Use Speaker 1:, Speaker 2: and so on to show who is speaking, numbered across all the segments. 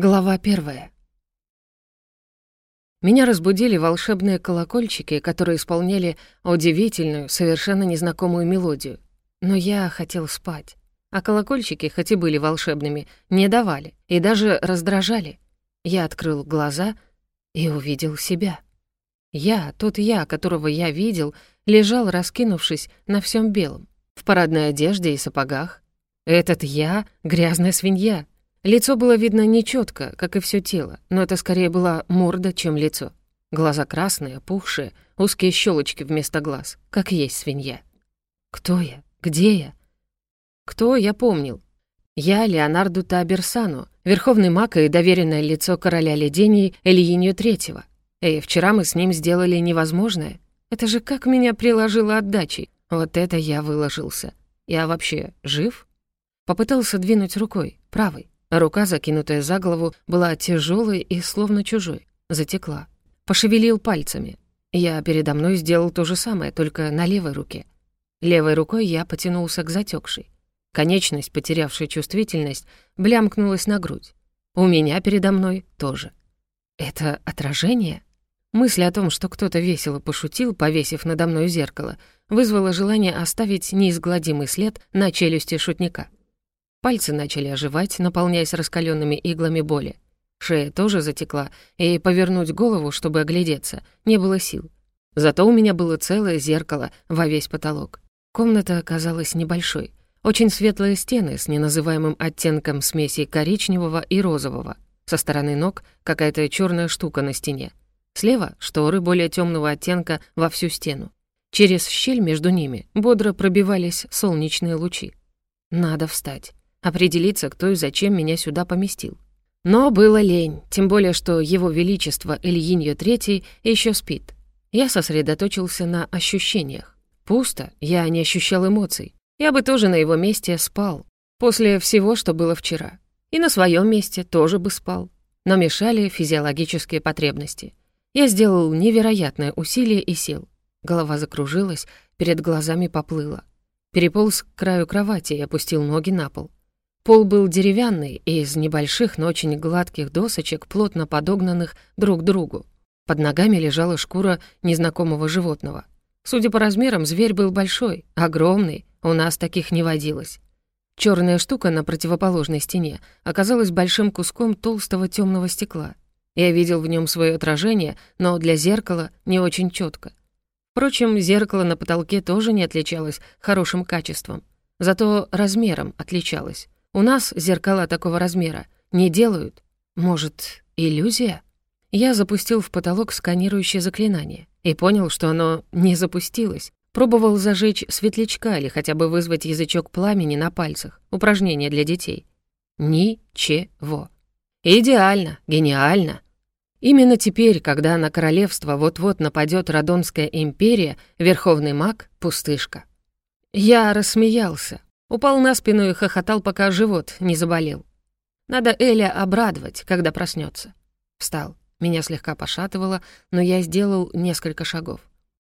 Speaker 1: Глава первая. Меня разбудили волшебные колокольчики, которые исполняли удивительную, совершенно незнакомую мелодию. Но я хотел спать. А колокольчики, хоть и были волшебными, не давали и даже раздражали. Я открыл глаза и увидел себя. Я, тот я, которого я видел, лежал, раскинувшись на всем белом, в парадной одежде и сапогах. Этот я — грязная свинья — Лицо было видно нечётко, как и всё тело, но это скорее была морда, чем лицо. Глаза красные, опухшие, узкие щелочки вместо глаз, как есть свинья. Кто я? Где я? Кто, я помнил. Я Леонарду Таберсану, верховный маг и доверенное лицо короля ледений Ильинью Третьего. И вчера мы с ним сделали невозможное. Это же как меня приложило отдачей. Вот это я выложился. Я вообще жив? Попытался двинуть рукой, правой. Рука, закинутая за голову, была тяжелой и словно чужой. Затекла. Пошевелил пальцами. Я передо мной сделал то же самое, только на левой руке. Левой рукой я потянулся к затекшей. Конечность, потерявшая чувствительность, блямкнулась на грудь. У меня передо мной тоже. Это отражение? Мысль о том, что кто-то весело пошутил, повесив надо мной зеркало, вызвала желание оставить неизгладимый след на челюсти шутника. Пальцы начали оживать, наполняясь раскаленными иглами боли. Шея тоже затекла, и повернуть голову, чтобы оглядеться, не было сил. Зато у меня было целое зеркало во весь потолок. Комната оказалась небольшой. Очень светлые стены с неназываемым оттенком смеси коричневого и розового. Со стороны ног какая-то черная штука на стене. Слева — шторы более темного оттенка во всю стену. Через щель между ними бодро пробивались солнечные лучи. Надо встать определиться, кто и зачем меня сюда поместил. Но было лень, тем более, что его величество Ильиньо Третий еще спит. Я сосредоточился на ощущениях. Пусто, я не ощущал эмоций. Я бы тоже на его месте спал, после всего, что было вчера. И на своем месте тоже бы спал. Но мешали физиологические потребности. Я сделал невероятное усилие и сел. Голова закружилась, перед глазами поплыла. Переполз к краю кровати и опустил ноги на пол. Пол был деревянный и из небольших, но очень гладких досочек, плотно подогнанных друг к другу. Под ногами лежала шкура незнакомого животного. Судя по размерам, зверь был большой, огромный, у нас таких не водилось. Черная штука на противоположной стене оказалась большим куском толстого темного стекла. Я видел в нем свое отражение, но для зеркала не очень четко. Впрочем, зеркало на потолке тоже не отличалось хорошим качеством, зато размером отличалось. У нас зеркала такого размера не делают. Может, иллюзия? Я запустил в потолок сканирующее заклинание и понял, что оно не запустилось. Пробовал зажечь светлячка или хотя бы вызвать язычок пламени на пальцах. Упражнение для детей. Ничего. Идеально, гениально. Именно теперь, когда на королевство вот-вот нападет Радонская империя, верховный маг — пустышка. Я рассмеялся, Упал на спину и хохотал, пока живот не заболел. Надо Эля обрадовать, когда проснется. Встал. Меня слегка пошатывало, но я сделал несколько шагов.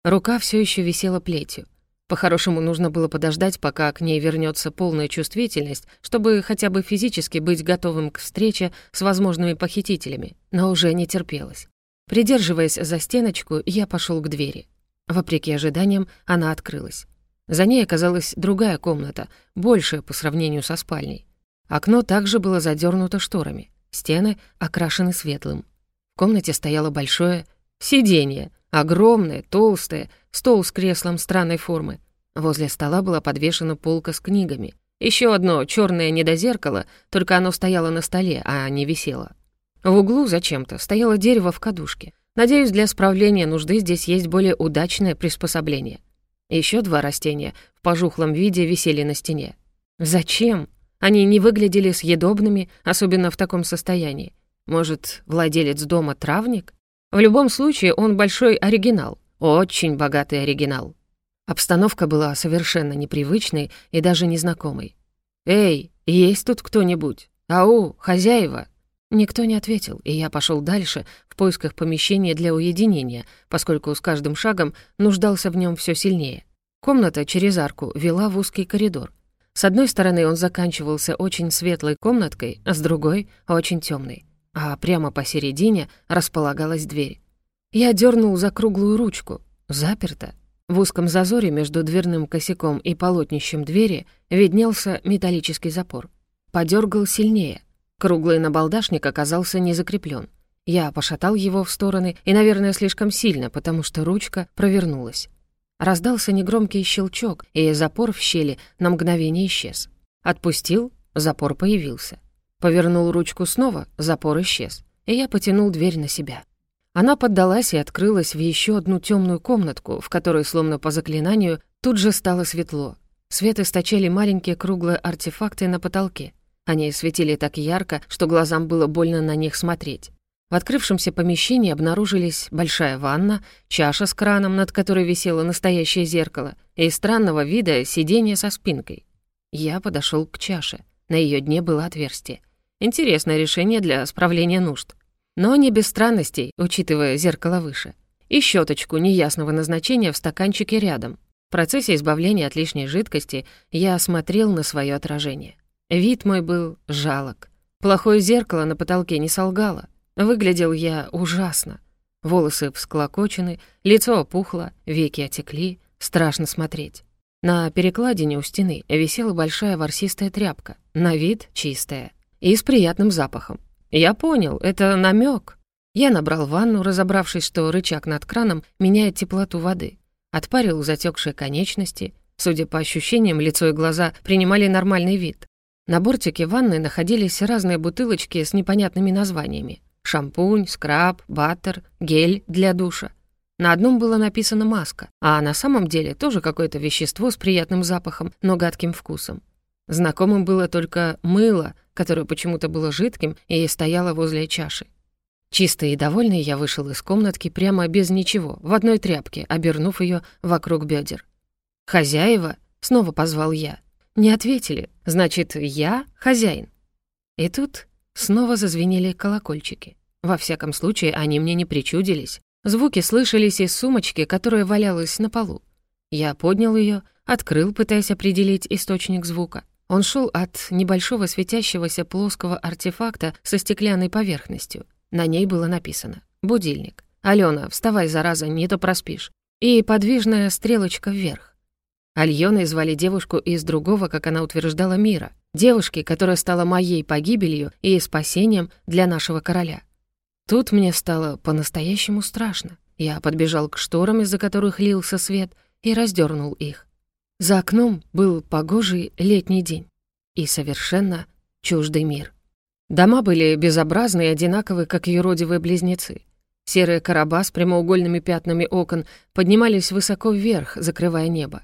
Speaker 1: Рука все еще висела плетью. По-хорошему, нужно было подождать, пока к ней вернется полная чувствительность, чтобы хотя бы физически быть готовым к встрече с возможными похитителями, но уже не терпелось. Придерживаясь за стеночку, я пошел к двери. Вопреки ожиданиям, она открылась. За ней оказалась другая комната, большая по сравнению со спальней. Окно также было задернуто шторами, стены окрашены светлым. В комнате стояло большое сиденье, огромное, толстое, стол с креслом странной формы. Возле стола была подвешена полка с книгами. Еще одно черное недозеркало, только оно стояло на столе, а не висело. В углу зачем-то стояло дерево в кадушке. Надеюсь, для справления нужды здесь есть более удачное приспособление. Еще два растения в пожухлом виде висели на стене. Зачем? Они не выглядели съедобными, особенно в таком состоянии. Может, владелец дома травник? В любом случае, он большой оригинал, очень богатый оригинал. Обстановка была совершенно непривычной и даже незнакомой. «Эй, есть тут кто-нибудь? Ау, хозяева!» Никто не ответил, и я пошел дальше в поисках помещения для уединения, поскольку с каждым шагом нуждался в нем все сильнее. Комната через арку вела в узкий коридор. С одной стороны он заканчивался очень светлой комнаткой, а с другой — очень темной. а прямо посередине располагалась дверь. Я дернул за круглую ручку. Заперто. В узком зазоре между дверным косяком и полотнищем двери виднелся металлический запор. Подергал сильнее. Круглый набалдашник оказался не закреплен. Я пошатал его в стороны и, наверное, слишком сильно, потому что ручка провернулась. Раздался негромкий щелчок, и запор в щели на мгновение исчез. Отпустил, запор появился. Повернул ручку снова, запор исчез, и я потянул дверь на себя. Она поддалась и открылась в еще одну темную комнатку, в которой, словно по заклинанию, тут же стало светло. Свет источали маленькие круглые артефакты на потолке. Они светили так ярко, что глазам было больно на них смотреть. В открывшемся помещении обнаружились большая ванна, чаша с краном, над которой висело настоящее зеркало, и странного вида сиденье со спинкой. Я подошел к чаше. На ее дне было отверстие. Интересное решение для справления нужд. Но не без странностей, учитывая зеркало выше. И щеточку неясного назначения в стаканчике рядом. В процессе избавления от лишней жидкости я осмотрел на свое отражение. Вид мой был жалок. Плохое зеркало на потолке не солгало. Выглядел я ужасно. Волосы всклокочены, лицо опухло, веки отекли, страшно смотреть. На перекладине у стены висела большая ворсистая тряпка, на вид чистая и с приятным запахом. Я понял, это намек. Я набрал ванну, разобравшись, что рычаг над краном меняет теплоту воды. Отпарил затекшие конечности. Судя по ощущениям, лицо и глаза принимали нормальный вид. На бортике ванны находились разные бутылочки с непонятными названиями шампунь, скраб, баттер, гель для душа. На одном было написано «маска», а на самом деле тоже какое-то вещество с приятным запахом, но гадким вкусом. Знакомым было только мыло, которое почему-то было жидким и стояло возле чаши. Чистый и довольный я вышел из комнатки прямо без ничего, в одной тряпке, обернув ее вокруг бедер. «Хозяева?» — снова позвал я. Не ответили. Значит, я хозяин. И тут снова зазвенели колокольчики. Во всяком случае, они мне не причудились. Звуки слышались из сумочки, которая валялась на полу. Я поднял ее, открыл, пытаясь определить источник звука. Он шел от небольшого светящегося плоского артефакта со стеклянной поверхностью. На ней было написано «Будильник». «Алена, вставай, зараза, не то проспишь». И подвижная стрелочка вверх. Альоной звали девушку из другого, как она утверждала, мира. Девушки, которая стала моей погибелью и спасением для нашего короля. Тут мне стало по-настоящему страшно. Я подбежал к шторам, из-за которых лился свет, и раздернул их. За окном был погожий летний день и совершенно чуждый мир. Дома были безобразны и одинаковы, как юродивые близнецы. Серые короба с прямоугольными пятнами окон поднимались высоко вверх, закрывая небо.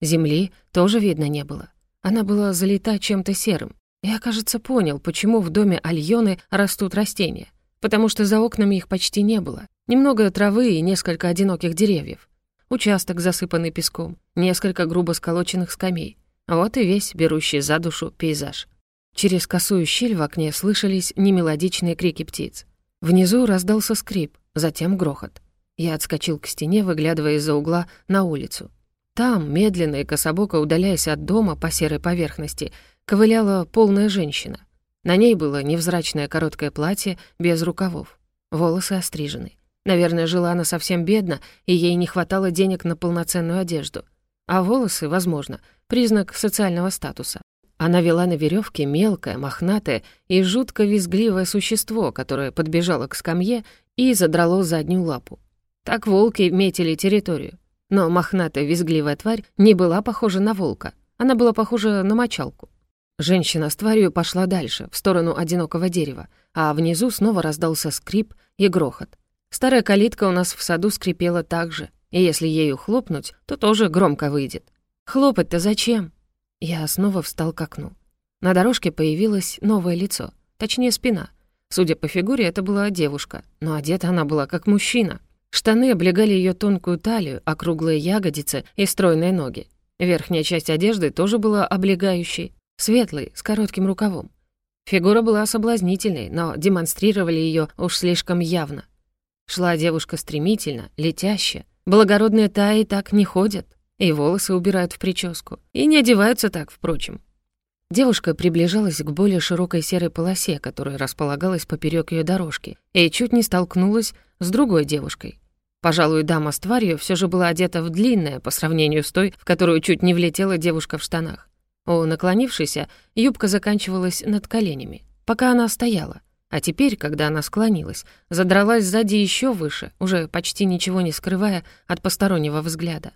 Speaker 1: Земли тоже видно не было. Она была залита чем-то серым. Я, кажется, понял, почему в доме Альоны растут растения потому что за окнами их почти не было. Немного травы и несколько одиноких деревьев. Участок, засыпанный песком, несколько грубо сколоченных скамей. Вот и весь берущий за душу пейзаж. Через косую щель в окне слышались немелодичные крики птиц. Внизу раздался скрип, затем грохот. Я отскочил к стене, выглядывая из-за угла на улицу. Там, медленно и кособоко удаляясь от дома по серой поверхности, ковыляла полная женщина. На ней было невзрачное короткое платье без рукавов. Волосы острижены. Наверное, жила она совсем бедно, и ей не хватало денег на полноценную одежду. А волосы, возможно, признак социального статуса. Она вела на веревке мелкое, мохнатое и жутко визгливое существо, которое подбежало к скамье и задрало заднюю лапу. Так волки метили территорию. Но мохнатая визгливая тварь не была похожа на волка. Она была похожа на мочалку. Женщина с тварью пошла дальше, в сторону одинокого дерева, а внизу снова раздался скрип и грохот. Старая калитка у нас в саду скрипела так же, и если ею хлопнуть, то тоже громко выйдет. Хлопать-то зачем? Я снова встал к окну. На дорожке появилось новое лицо, точнее спина. Судя по фигуре, это была девушка, но одета она была как мужчина. Штаны облегали ее тонкую талию, округлые ягодицы и стройные ноги. Верхняя часть одежды тоже была облегающей, Светлый, с коротким рукавом. Фигура была соблазнительной, но демонстрировали ее уж слишком явно. Шла девушка стремительно, летяще. Благородные таи так не ходят, и волосы убирают в прическу, и не одеваются так, впрочем. Девушка приближалась к более широкой серой полосе, которая располагалась поперек ее дорожки, и чуть не столкнулась с другой девушкой. Пожалуй, дама с тварью все же была одета в длинное по сравнению с той, в которую чуть не влетела девушка в штанах. У наклонившейся юбка заканчивалась над коленями, пока она стояла. А теперь, когда она склонилась, задралась сзади еще выше, уже почти ничего не скрывая от постороннего взгляда.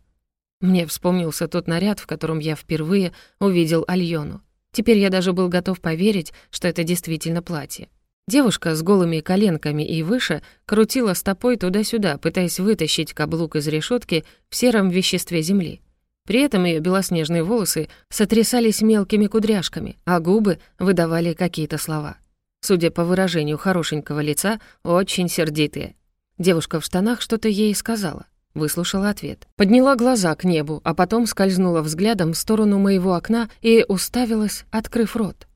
Speaker 1: Мне вспомнился тот наряд, в котором я впервые увидел Альону. Теперь я даже был готов поверить, что это действительно платье. Девушка с голыми коленками и выше крутила стопой туда-сюда, пытаясь вытащить каблук из решетки в сером веществе земли. При этом ее белоснежные волосы сотрясались мелкими кудряшками, а губы выдавали какие-то слова. Судя по выражению хорошенького лица, очень сердитые. Девушка в штанах что-то ей сказала. Выслушала ответ. Подняла глаза к небу, а потом скользнула взглядом в сторону моего окна и уставилась, открыв рот.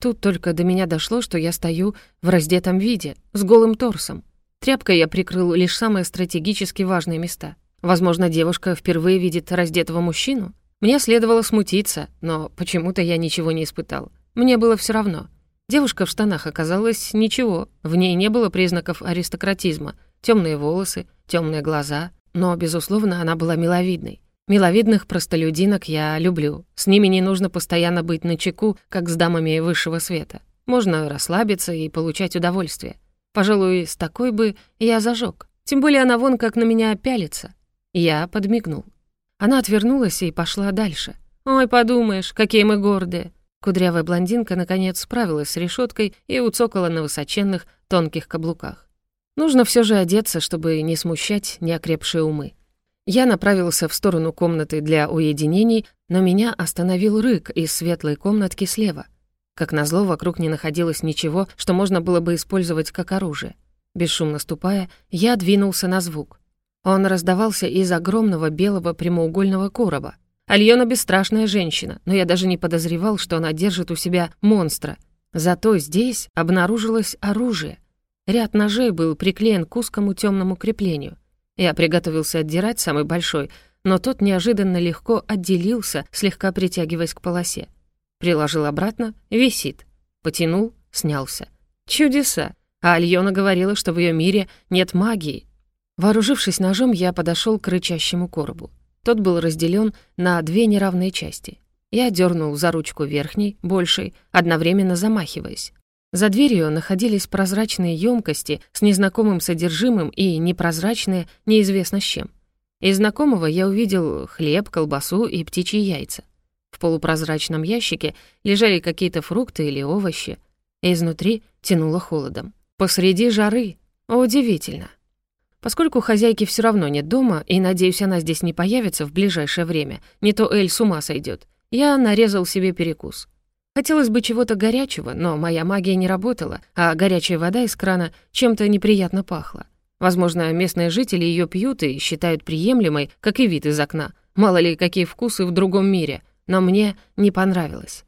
Speaker 1: Тут только до меня дошло, что я стою в раздетом виде, с голым торсом. Тряпкой я прикрыл лишь самые стратегически важные места. Возможно, девушка впервые видит раздетого мужчину? Мне следовало смутиться, но почему-то я ничего не испытал. Мне было все равно. Девушка в штанах оказалась ничего, в ней не было признаков аристократизма. Темные волосы, темные глаза, но, безусловно, она была миловидной. Миловидных простолюдинок я люблю. С ними не нужно постоянно быть начеку, как с дамами высшего света. Можно расслабиться и получать удовольствие. Пожалуй, с такой бы я зажег. Тем более она вон как на меня пялится. Я подмигнул. Она отвернулась и пошла дальше. «Ой, подумаешь, какие мы гордые!» Кудрявая блондинка наконец справилась с решеткой и уцокала на высоченных, тонких каблуках. Нужно все же одеться, чтобы не смущать неокрепшие умы. Я направился в сторону комнаты для уединений, но меня остановил рык из светлой комнатки слева. Как назло, вокруг не находилось ничего, что можно было бы использовать как оружие. Бесшумно ступая, я двинулся на звук. Он раздавался из огромного белого прямоугольного короба. Альона бесстрашная женщина, но я даже не подозревал, что она держит у себя монстра. Зато здесь обнаружилось оружие. Ряд ножей был приклеен к узкому темному креплению. Я приготовился отдирать самый большой, но тот неожиданно легко отделился, слегка притягиваясь к полосе. Приложил обратно — висит. Потянул — снялся. Чудеса! А Альона говорила, что в ее мире нет магии. Вооружившись ножом, я подошел к рычащему коробу. Тот был разделен на две неравные части. Я дернул за ручку верхней, большей, одновременно замахиваясь. За дверью находились прозрачные емкости с незнакомым содержимым и непрозрачные неизвестно с чем. Из знакомого я увидел хлеб, колбасу и птичьи яйца. В полупрозрачном ящике лежали какие-то фрукты или овощи. Изнутри тянуло холодом. Посреди жары. Удивительно. Поскольку хозяйки все равно нет дома, и, надеюсь, она здесь не появится в ближайшее время, не то Эль с ума сойдет, я нарезал себе перекус. Хотелось бы чего-то горячего, но моя магия не работала, а горячая вода из крана чем-то неприятно пахла. Возможно, местные жители ее пьют и считают приемлемой, как и вид из окна. Мало ли, какие вкусы в другом мире, но мне не понравилось.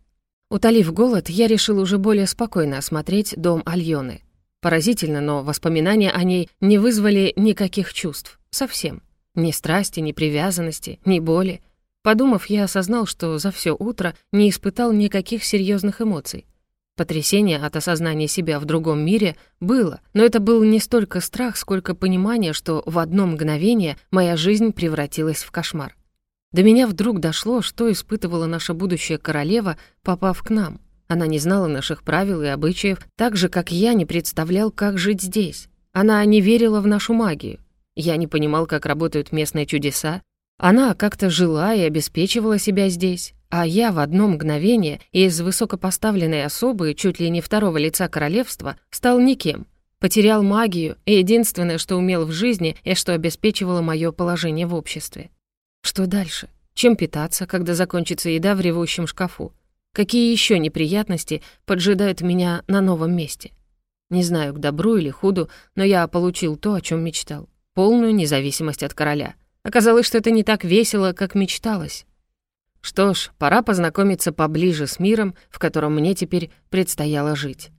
Speaker 1: Утолив голод, я решил уже более спокойно осмотреть дом Альоны. Поразительно, но воспоминания о ней не вызвали никаких чувств. Совсем. Ни страсти, ни привязанности, ни боли. Подумав, я осознал, что за все утро не испытал никаких серьезных эмоций. Потрясение от осознания себя в другом мире было, но это был не столько страх, сколько понимание, что в одно мгновение моя жизнь превратилась в кошмар. До меня вдруг дошло, что испытывала наша будущая королева, попав к нам. Она не знала наших правил и обычаев, так же, как я не представлял, как жить здесь. Она не верила в нашу магию. Я не понимал, как работают местные чудеса, она как-то жила и обеспечивала себя здесь, а я в одно мгновение из высокопоставленной особы, чуть ли не второго лица королевства, стал никем. Потерял магию, и единственное, что умел в жизни, и что обеспечивало мое положение в обществе. Что дальше? Чем питаться, когда закончится еда в ревущем шкафу? Какие еще неприятности поджидают меня на новом месте? Не знаю, к добру или худу, но я получил то, о чем мечтал. Полную независимость от короля — Оказалось, что это не так весело, как мечталось. Что ж, пора познакомиться поближе с миром, в котором мне теперь предстояло жить.